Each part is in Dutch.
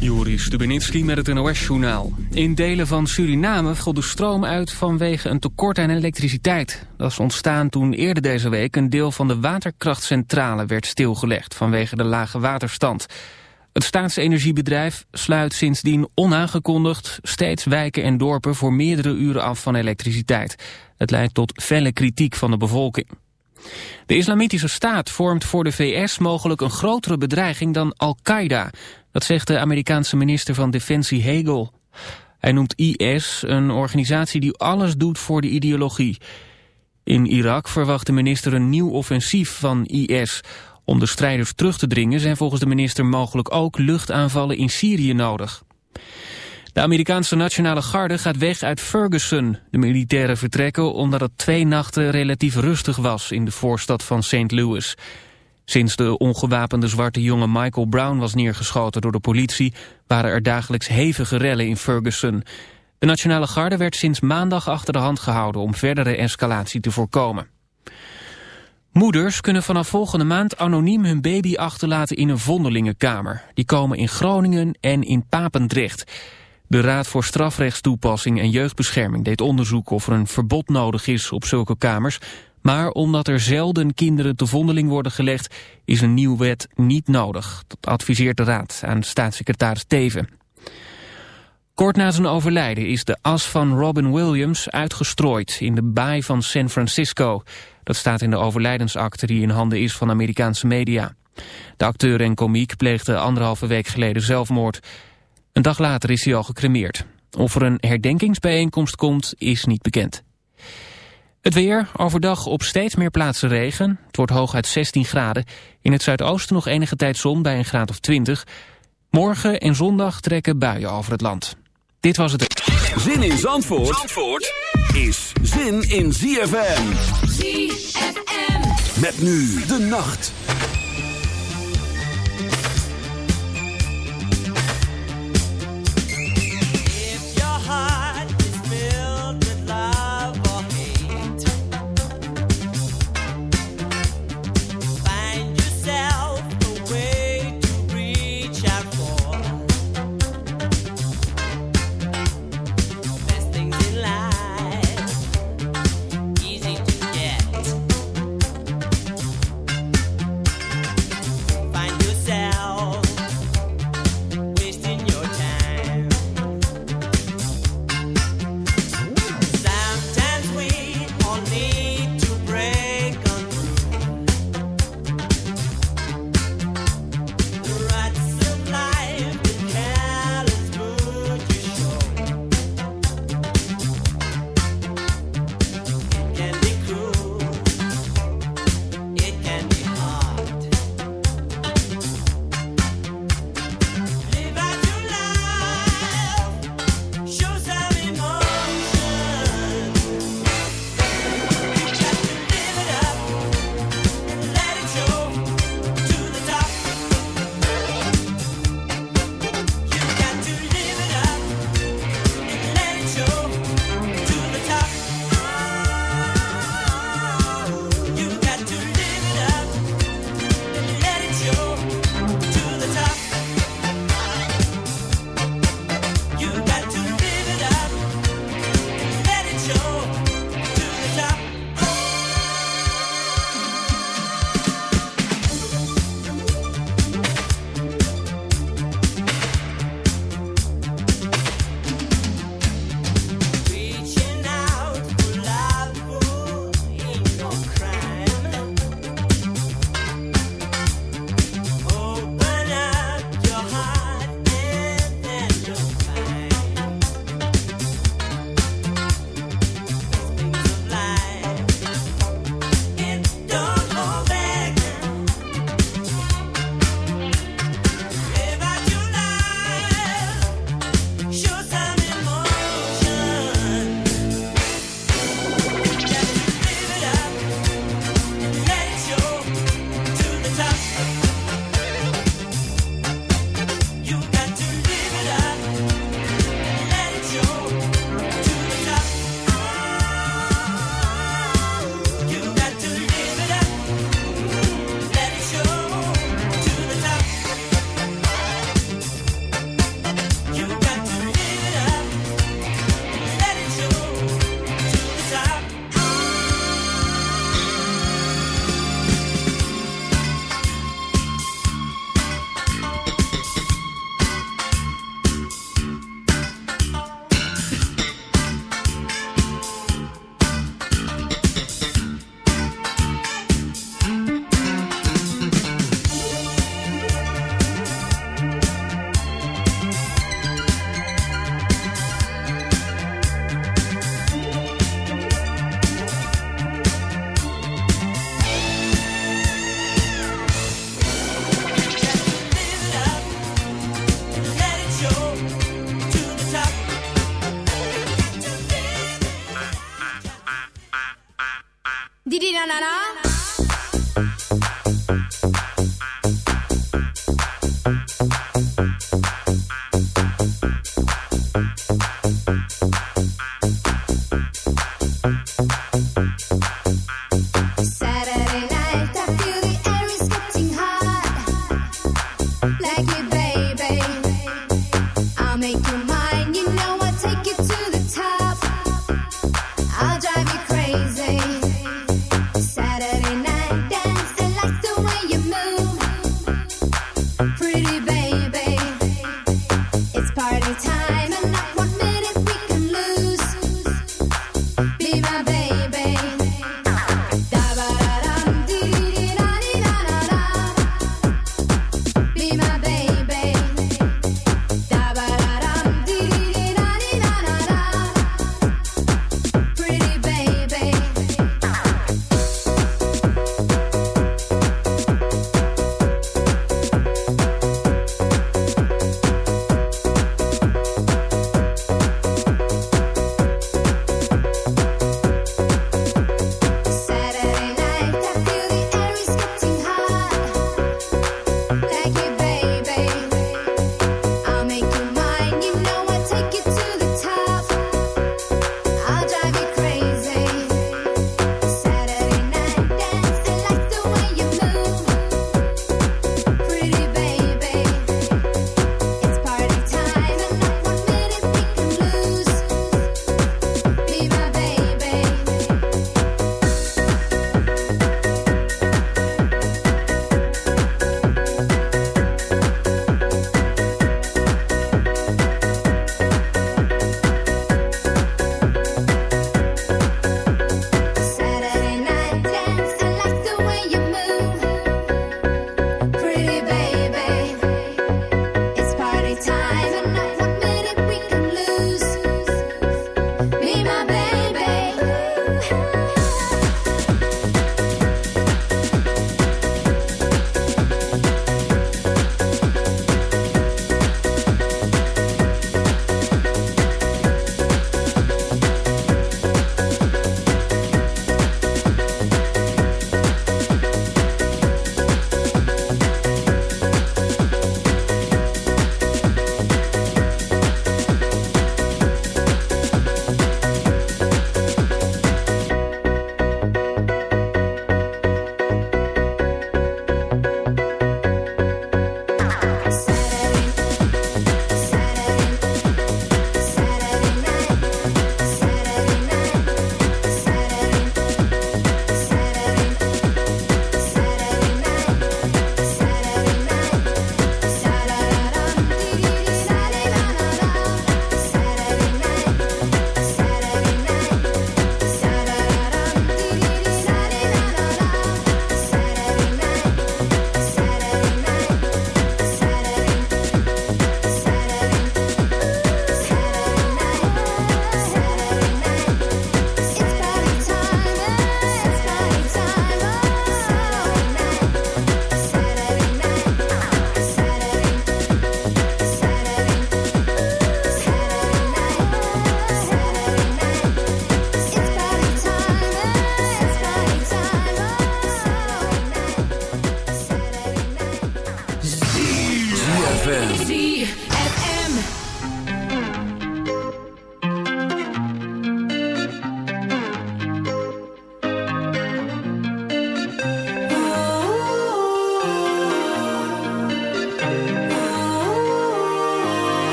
Joris Stubenitski met het NOS-journaal. In delen van Suriname viel de stroom uit vanwege een tekort aan elektriciteit. Dat is ontstaan toen eerder deze week een deel van de waterkrachtcentrale werd stilgelegd vanwege de lage waterstand. Het staatsenergiebedrijf sluit sindsdien onaangekondigd steeds wijken en dorpen voor meerdere uren af van elektriciteit. Het leidt tot felle kritiek van de bevolking. De islamitische staat vormt voor de VS mogelijk een grotere bedreiging dan Al-Qaeda. Dat zegt de Amerikaanse minister van Defensie Hegel. Hij noemt IS een organisatie die alles doet voor de ideologie. In Irak verwacht de minister een nieuw offensief van IS. Om de strijders terug te dringen zijn volgens de minister mogelijk ook luchtaanvallen in Syrië nodig. De Amerikaanse Nationale Garde gaat weg uit Ferguson. De militairen vertrekken omdat het twee nachten relatief rustig was in de voorstad van St. Louis. Sinds de ongewapende zwarte jongen Michael Brown was neergeschoten door de politie... waren er dagelijks hevige rellen in Ferguson. De Nationale Garde werd sinds maandag achter de hand gehouden... om verdere escalatie te voorkomen. Moeders kunnen vanaf volgende maand anoniem hun baby achterlaten in een vondelingenkamer. Die komen in Groningen en in Papendrecht... De Raad voor Strafrechtstoepassing en Jeugdbescherming deed onderzoek of er een verbod nodig is op zulke kamers. Maar omdat er zelden kinderen te vondeling worden gelegd, is een nieuw wet niet nodig. Dat adviseert de Raad aan staatssecretaris Teven. Kort na zijn overlijden is de as van Robin Williams uitgestrooid in de baai van San Francisco. Dat staat in de overlijdensakte die in handen is van Amerikaanse media. De acteur en komiek pleegde anderhalve week geleden zelfmoord. Een dag later is hij al gecremeerd. Of er een herdenkingsbijeenkomst komt, is niet bekend. Het weer, overdag op steeds meer plaatsen regen. Het wordt hooguit 16 graden. In het zuidoosten nog enige tijd zon bij een graad of 20. Morgen en zondag trekken buien over het land. Dit was het. Zin in Zandvoort, Zandvoort is zin in ZFM. ZFM. Met nu de nacht.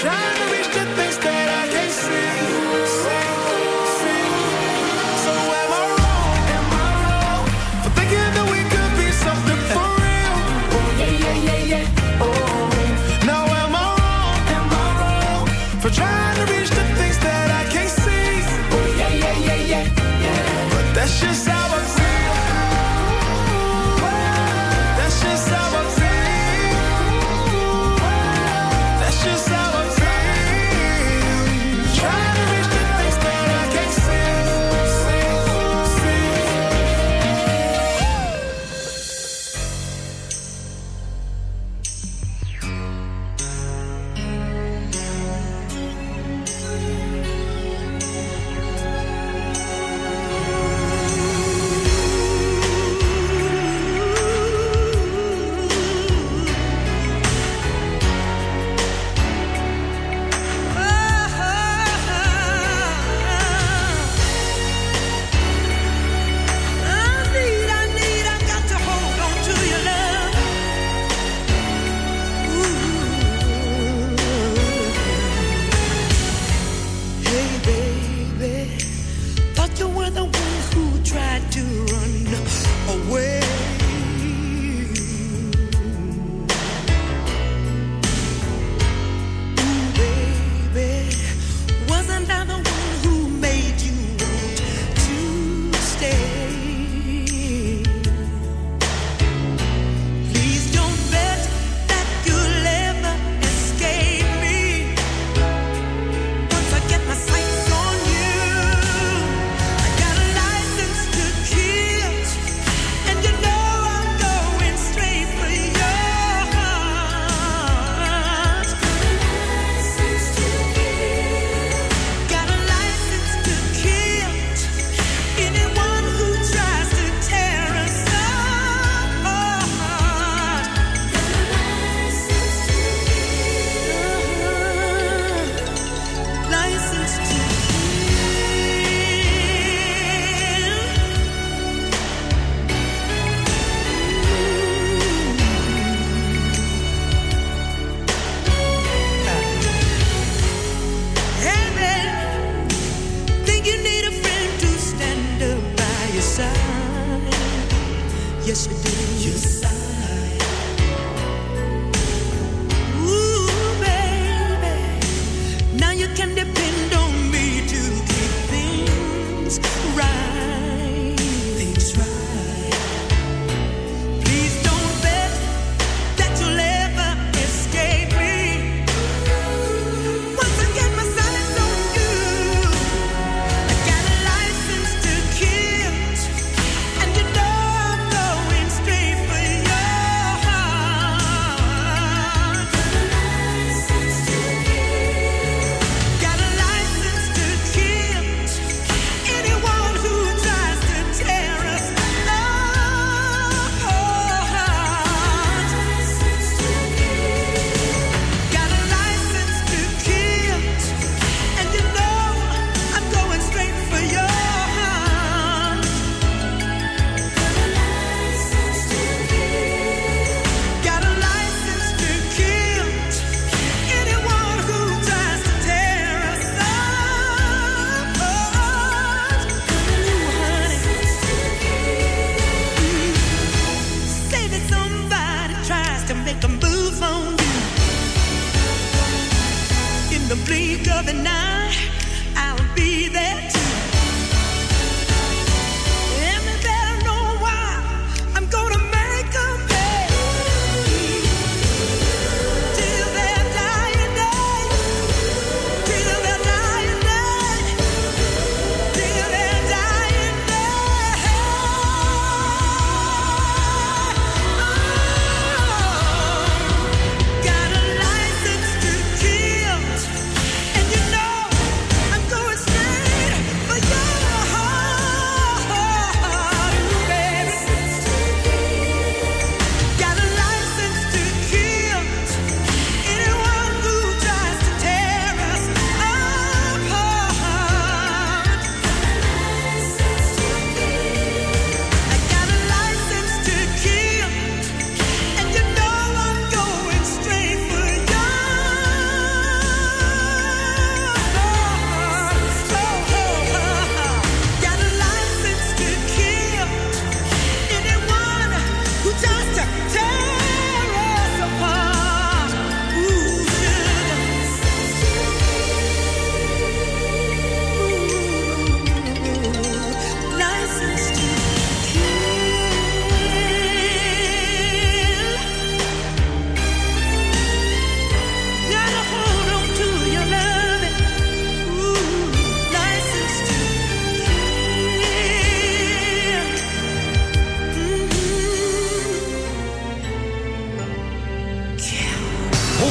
shine.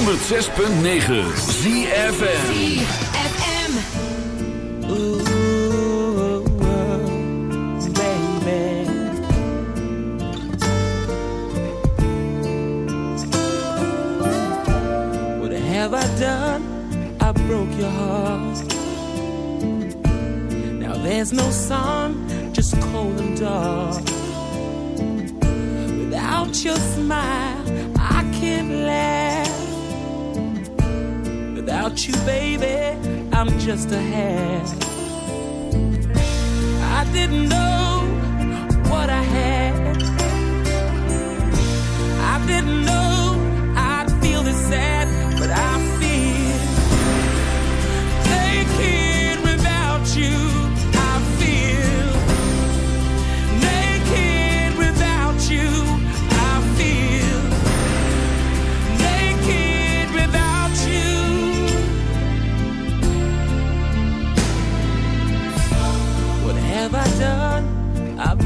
106.9 ZFM. What have I done? I broke your heart. Now there's no sun, just cold and dark. Without your smile, Without you, baby, I'm just a half. I didn't know what I had. I didn't know I'd feel this sad,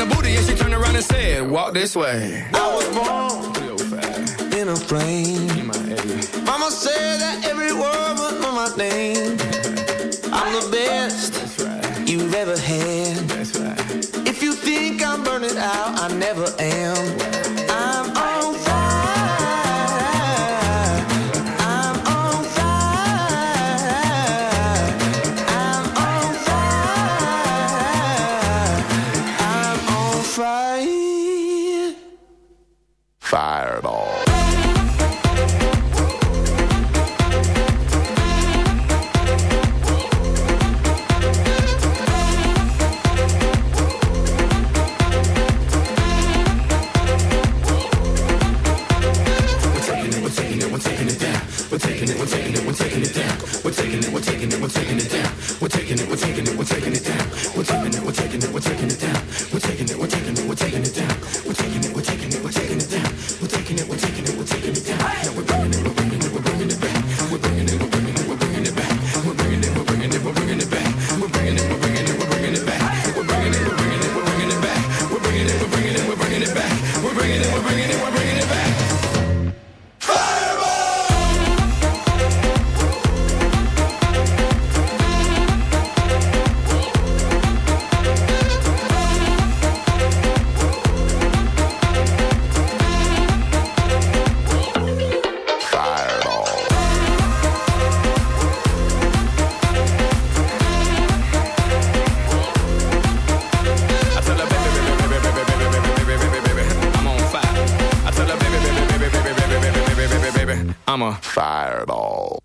the booty and she turned around and said, walk this way. I was born in a plane. Mama said that every word was my name. I'm the best right. you've ever had. Right. If you think I'm burning out, I never am. Obama. Fireball.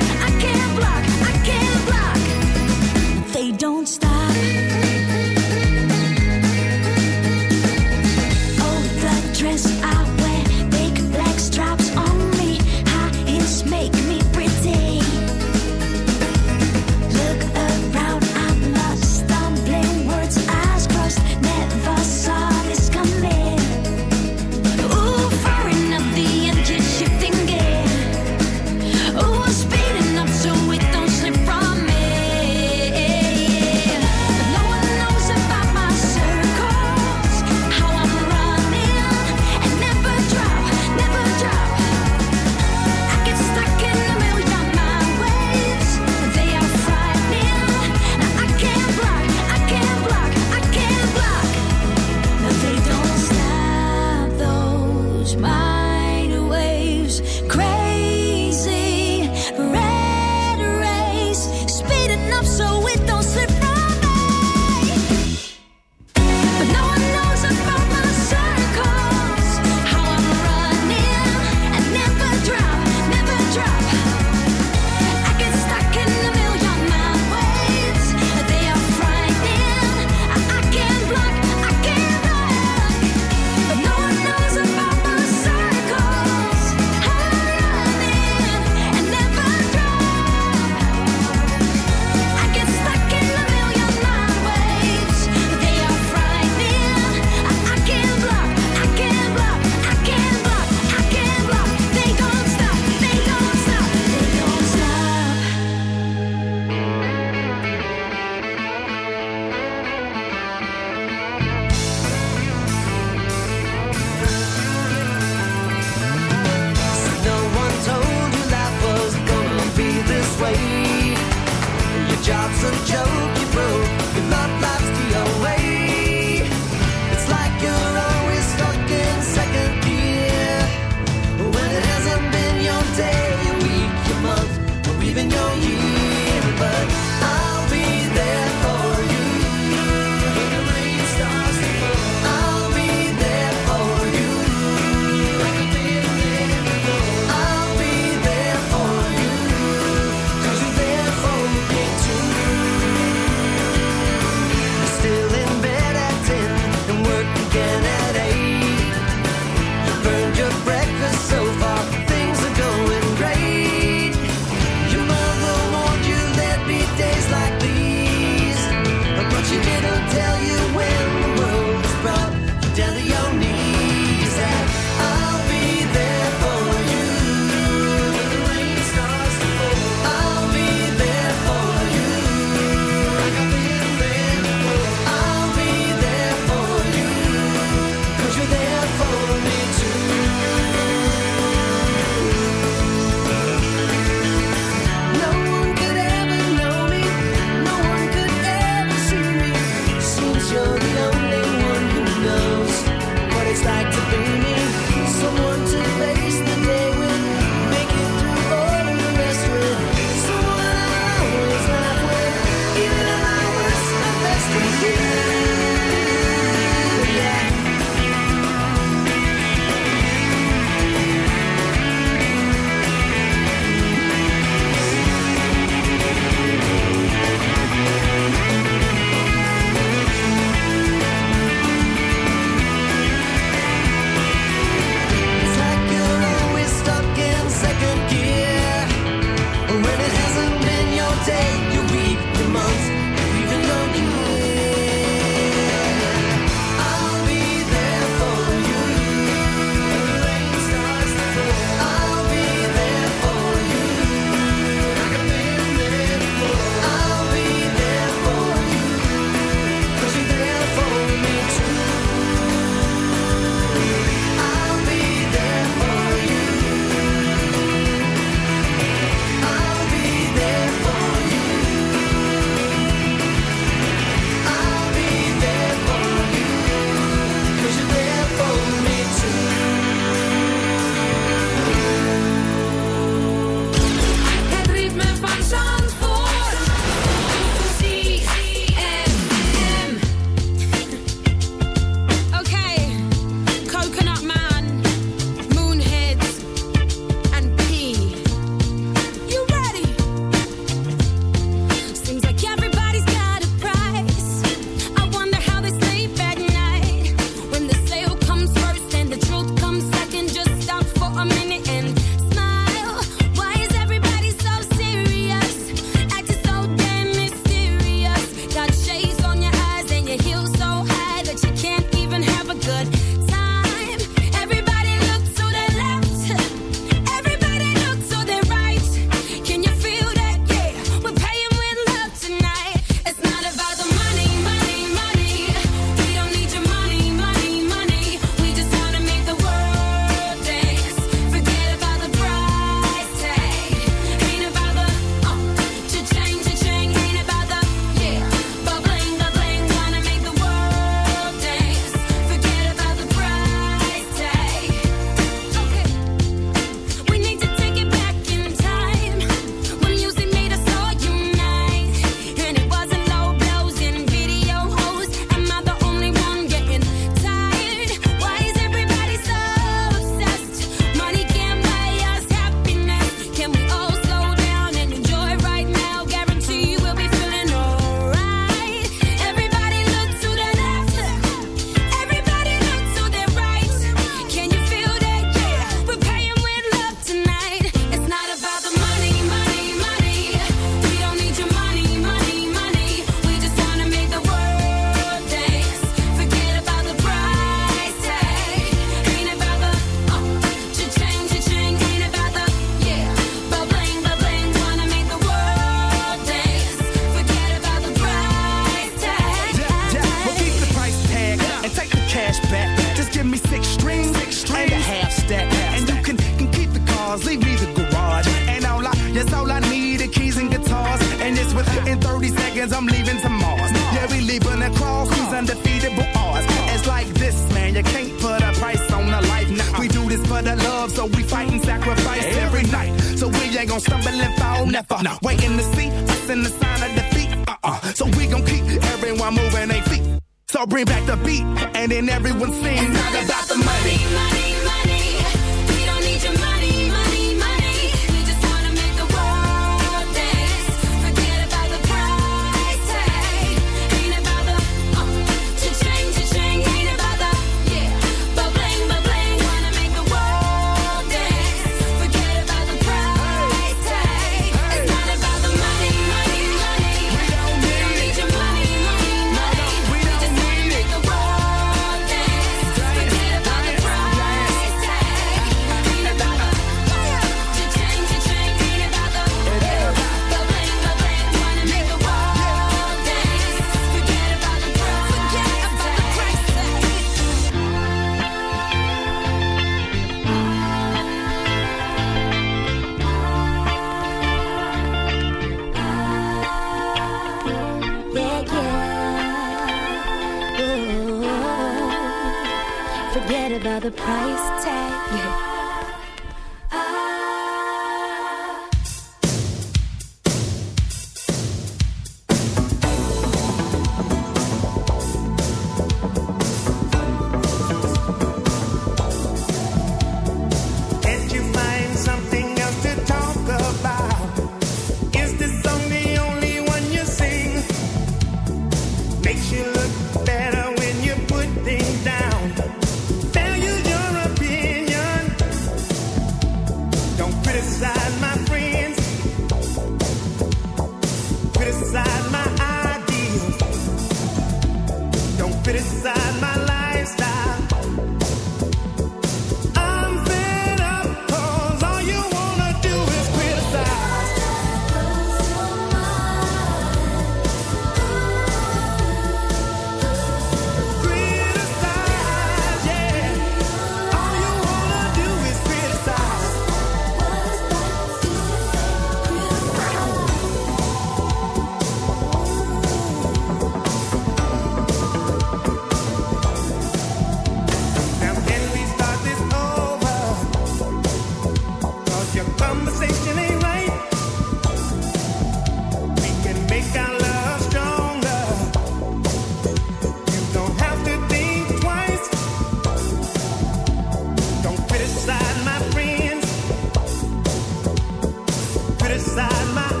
inside my